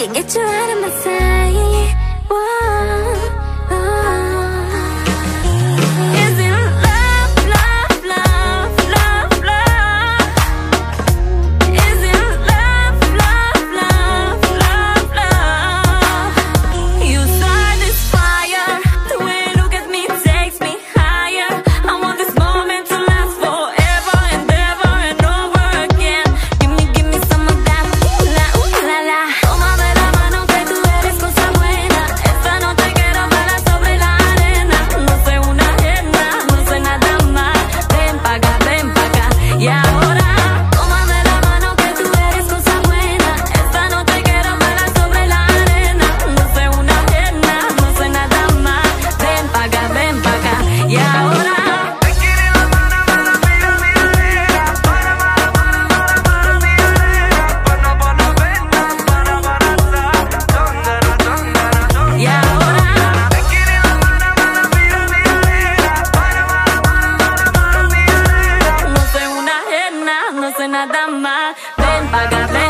can get you out of my sight. pagar bem.